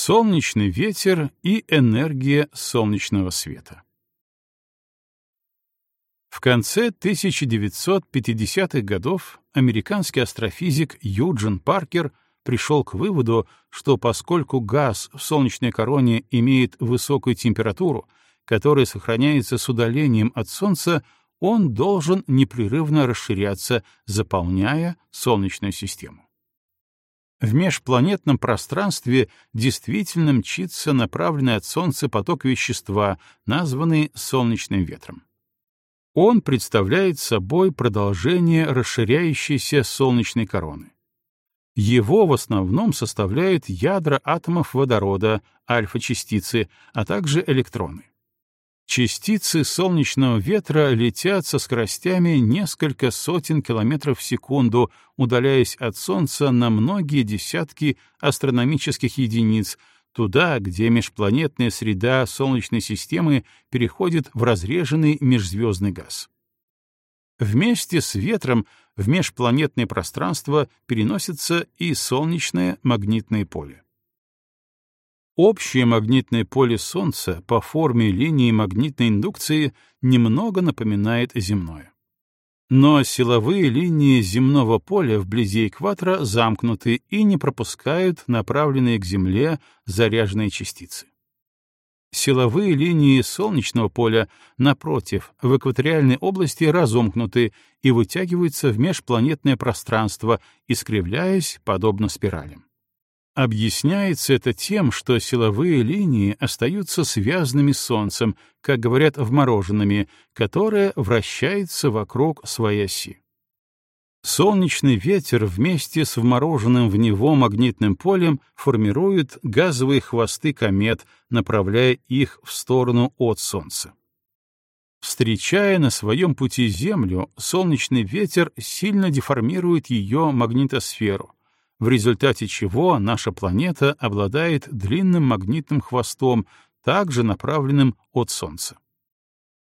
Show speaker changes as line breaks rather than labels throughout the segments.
Солнечный ветер и энергия солнечного света. В конце 1950-х годов американский астрофизик Юджин Паркер пришел к выводу, что поскольку газ в солнечной короне имеет высокую температуру, которая сохраняется с удалением от Солнца, он должен непрерывно расширяться, заполняя Солнечную систему. В межпланетном пространстве действительно мчится направленный от Солнца поток вещества, названный солнечным ветром. Он представляет собой продолжение расширяющейся солнечной короны. Его в основном составляют ядра атомов водорода, альфа-частицы, а также электроны. Частицы солнечного ветра летят со скоростями несколько сотен километров в секунду, удаляясь от Солнца на многие десятки астрономических единиц, туда, где межпланетная среда Солнечной системы переходит в разреженный межзвездный газ. Вместе с ветром в межпланетное пространство переносится и солнечное магнитное поле. Общее магнитное поле Солнца по форме линии магнитной индукции немного напоминает земное. Но силовые линии земного поля вблизи экватора замкнуты и не пропускают направленные к Земле заряженные частицы. Силовые линии солнечного поля, напротив, в экваториальной области разомкнуты и вытягиваются в межпланетное пространство, искривляясь подобно спиралям. Объясняется это тем, что силовые линии остаются связанными с Солнцем, как говорят вмороженными, которое вращается вокруг своей оси. Солнечный ветер вместе с вмороженным в него магнитным полем формирует газовые хвосты комет, направляя их в сторону от Солнца. Встречая на своем пути Землю, солнечный ветер сильно деформирует ее магнитосферу, в результате чего наша планета обладает длинным магнитным хвостом, также направленным от Солнца.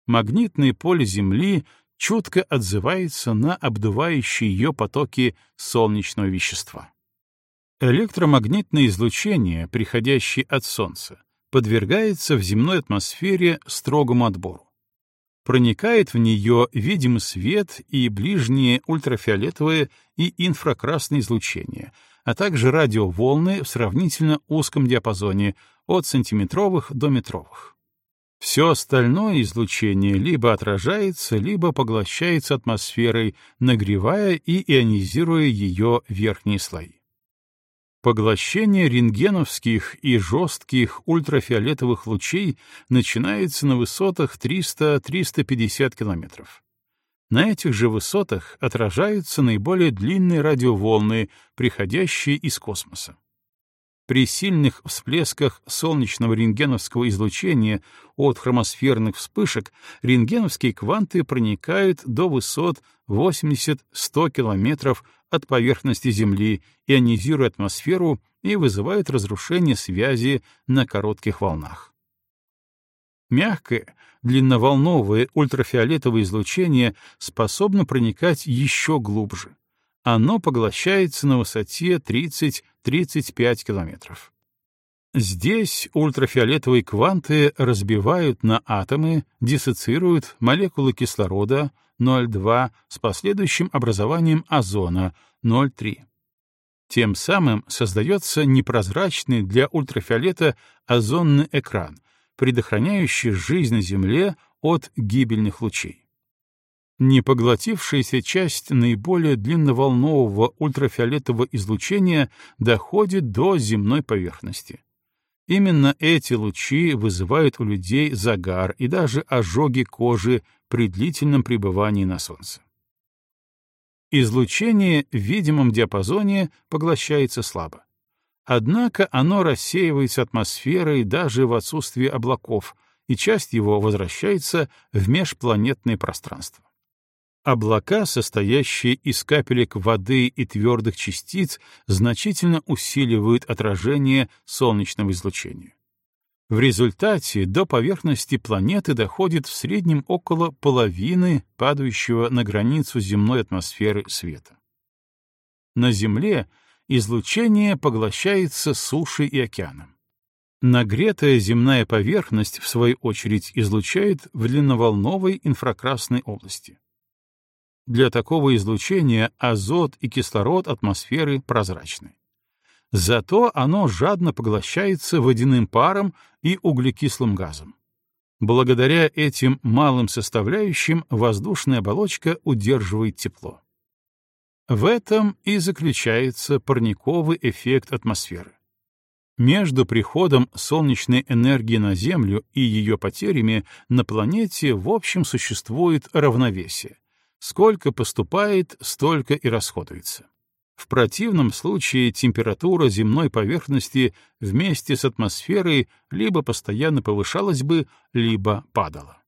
Магнитное поле Земли чутко отзывается на обдувающие ее потоки солнечного вещества. Электромагнитное излучение, приходящее от Солнца, подвергается в земной атмосфере строгому отбору проникает в нее видимый свет и ближние ультрафиолетовые и инфракрасные излучения, а также радиоволны в сравнительно узком диапазоне от сантиметровых до метровых. Все остальное излучение либо отражается, либо поглощается атмосферой, нагревая и ионизируя ее верхние слои. Поглощение рентгеновских и жестких ультрафиолетовых лучей начинается на высотах 300-350 км. На этих же высотах отражаются наиболее длинные радиоволны, приходящие из космоса. При сильных всплесках солнечного рентгеновского излучения от хромосферных вспышек рентгеновские кванты проникают до высот 80-100 километров от поверхности Земли, ионизируют атмосферу и вызывают разрушение связи на коротких волнах. Мягкое, длинноволновое ультрафиолетовое излучение способно проникать еще глубже. Оно поглощается на высоте 30-35 километров. Здесь ультрафиолетовые кванты разбивают на атомы, диссоциируют молекулы кислорода 0,2 с последующим образованием озона 0,3. Тем самым создается непрозрачный для ультрафиолета озонный экран, предохраняющий жизнь на Земле от гибельных лучей. Непоглотившаяся часть наиболее длинноволнового ультрафиолетового излучения доходит до земной поверхности. Именно эти лучи вызывают у людей загар и даже ожоги кожи при длительном пребывании на Солнце. Излучение в видимом диапазоне поглощается слабо. Однако оно рассеивается атмосферой даже в отсутствии облаков, и часть его возвращается в межпланетное пространство. Облака, состоящие из капелек воды и твердых частиц, значительно усиливают отражение солнечного излучения. В результате до поверхности планеты доходит в среднем около половины падающего на границу земной атмосферы света. На Земле излучение поглощается сушей и океаном. Нагретая земная поверхность, в свою очередь, излучает в длинноволновой инфракрасной области. Для такого излучения азот и кислород атмосферы прозрачны. Зато оно жадно поглощается водяным паром и углекислым газом. Благодаря этим малым составляющим воздушная оболочка удерживает тепло. В этом и заключается парниковый эффект атмосферы. Между приходом солнечной энергии на Землю и ее потерями на планете в общем существует равновесие. Сколько поступает, столько и расходуется. В противном случае температура земной поверхности вместе с атмосферой либо постоянно повышалась бы, либо падала.